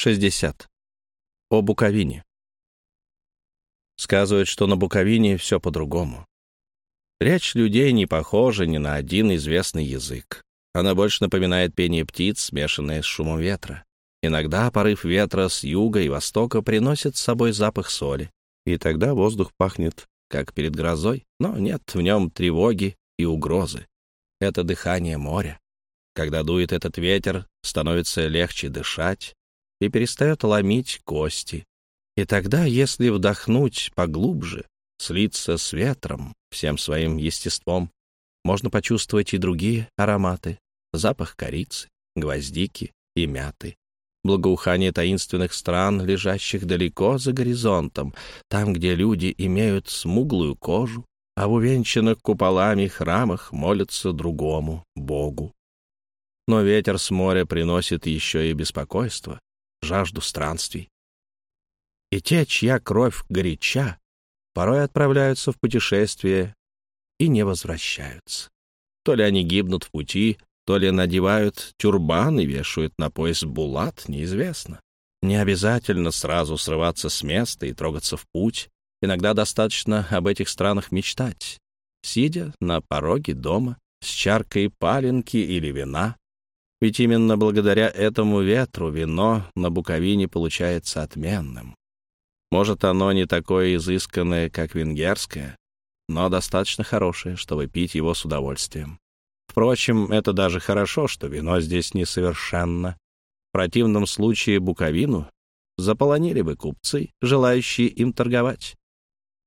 60. О Буковине. Сказывают, что на Буковине все по-другому. Речь людей не похожа ни на один известный язык. Она больше напоминает пение птиц, смешанное с шумом ветра. Иногда порыв ветра с юга и востока приносит с собой запах соли, и тогда воздух пахнет, как перед грозой, но нет в нем тревоги и угрозы. Это дыхание моря. Когда дует этот ветер, становится легче дышать и перестает ломить кости. И тогда, если вдохнуть поглубже, слиться с ветром, всем своим естеством, можно почувствовать и другие ароматы. Запах корицы, гвоздики и мяты. Благоухание таинственных стран, лежащих далеко за горизонтом, там, где люди имеют смуглую кожу, а в увенчанных куполами храмах молятся другому Богу. Но ветер с моря приносит еще и беспокойство, жажду странствий. И те, чья кровь горяча, порой отправляются в путешествие и не возвращаются. То ли они гибнут в пути, то ли надевают тюрбан и вешают на пояс булат, неизвестно. Не обязательно сразу срываться с места и трогаться в путь. Иногда достаточно об этих странах мечтать, сидя на пороге дома с чаркой паленки или вина. Ведь именно благодаря этому ветру вино на Буковине получается отменным. Может, оно не такое изысканное, как венгерское, но достаточно хорошее, чтобы пить его с удовольствием. Впрочем, это даже хорошо, что вино здесь несовершенно. В противном случае Буковину заполонили бы купцы, желающие им торговать.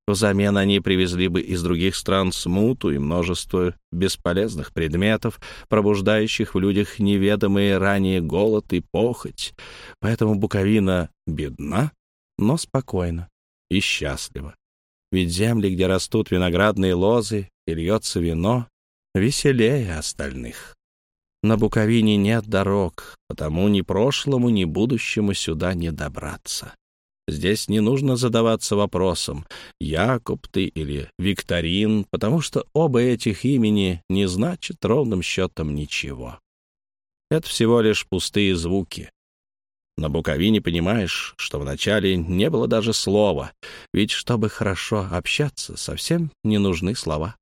Взамен они привезли бы из других стран смуту и множество бесполезных предметов, пробуждающих в людях неведомые ранее голод и похоть. Поэтому Буковина бедна, но спокойна и счастлива. Ведь земли, где растут виноградные лозы и льется вино, веселее остальных. На Буковине нет дорог, потому ни прошлому, ни будущему сюда не добраться. Здесь не нужно задаваться вопросом, Якоб ты или Викторин, потому что оба этих имени не значат ровным счетом ничего. Это всего лишь пустые звуки, на Буковине понимаешь, что вначале не было даже слова, ведь чтобы хорошо общаться, совсем не нужны слова.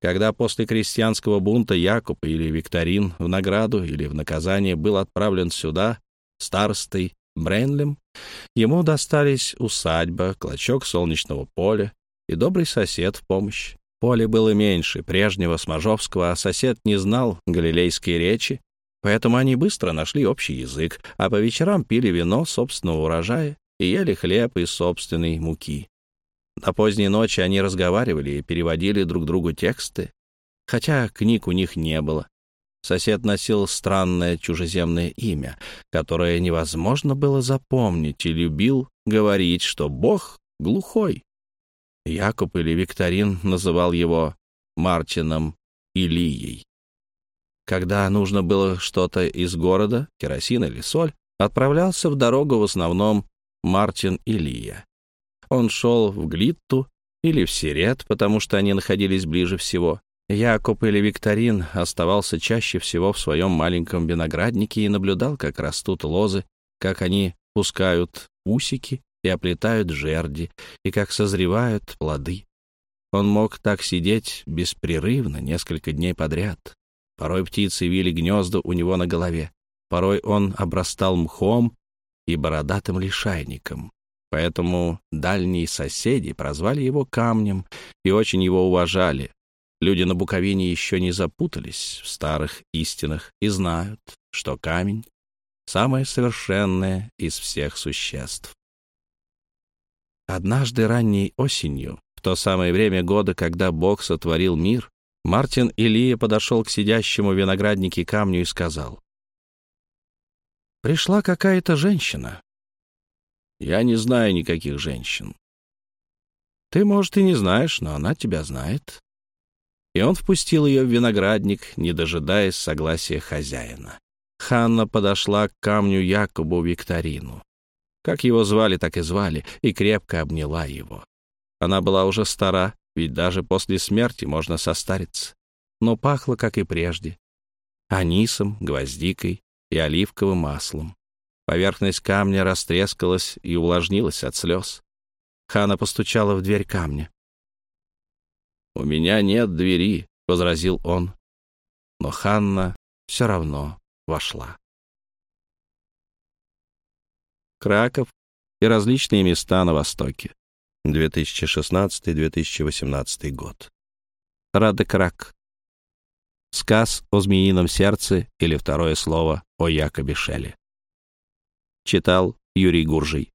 Когда после крестьянского бунта Якуб или Викторин в награду или в наказание был отправлен сюда, старостой Бренлем, ему достались усадьба, клочок солнечного поля и добрый сосед в помощь. Поле было меньше прежнего Смажовского, а сосед не знал галилейской речи, Поэтому они быстро нашли общий язык, а по вечерам пили вино собственного урожая и ели хлеб из собственной муки. До поздней ночи они разговаривали и переводили друг другу тексты, хотя книг у них не было. Сосед носил странное чужеземное имя, которое невозможно было запомнить, и любил говорить, что Бог глухой. Якоб или Викторин называл его Мартином Илией. Когда нужно было что-то из города, керосин или соль, отправлялся в дорогу в основном Мартин Илья. Он шел в Глитту или в Сирет, потому что они находились ближе всего. Якоб или Викторин оставался чаще всего в своем маленьком винограднике и наблюдал, как растут лозы, как они пускают усики и оплетают жерди, и как созревают плоды. Он мог так сидеть беспрерывно несколько дней подряд, Порой птицы вили гнезда у него на голове. Порой он обрастал мхом и бородатым лишайником. Поэтому дальние соседи прозвали его камнем и очень его уважали. Люди на Буковине еще не запутались в старых истинах и знают, что камень — самое совершенное из всех существ. Однажды ранней осенью, в то самое время года, когда Бог сотворил мир, Мартин Илья подошел к сидящему винограднике камню и сказал. «Пришла какая-то женщина». «Я не знаю никаких женщин». «Ты, может, и не знаешь, но она тебя знает». И он впустил ее в виноградник, не дожидаясь согласия хозяина. Ханна подошла к камню Якобу Викторину. Как его звали, так и звали, и крепко обняла его. Она была уже стара, ведь даже после смерти можно состариться. Но пахло, как и прежде, анисом, гвоздикой и оливковым маслом. Поверхность камня растрескалась и увлажнилась от слез. Хана постучала в дверь камня. «У меня нет двери», — возразил он. Но Ханна все равно вошла. Краков и различные места на Востоке. 2016-2018 год. Радекрак. Сказ о змеином сердце или второе слово о Якобе Шелле. Читал Юрий Гуржий.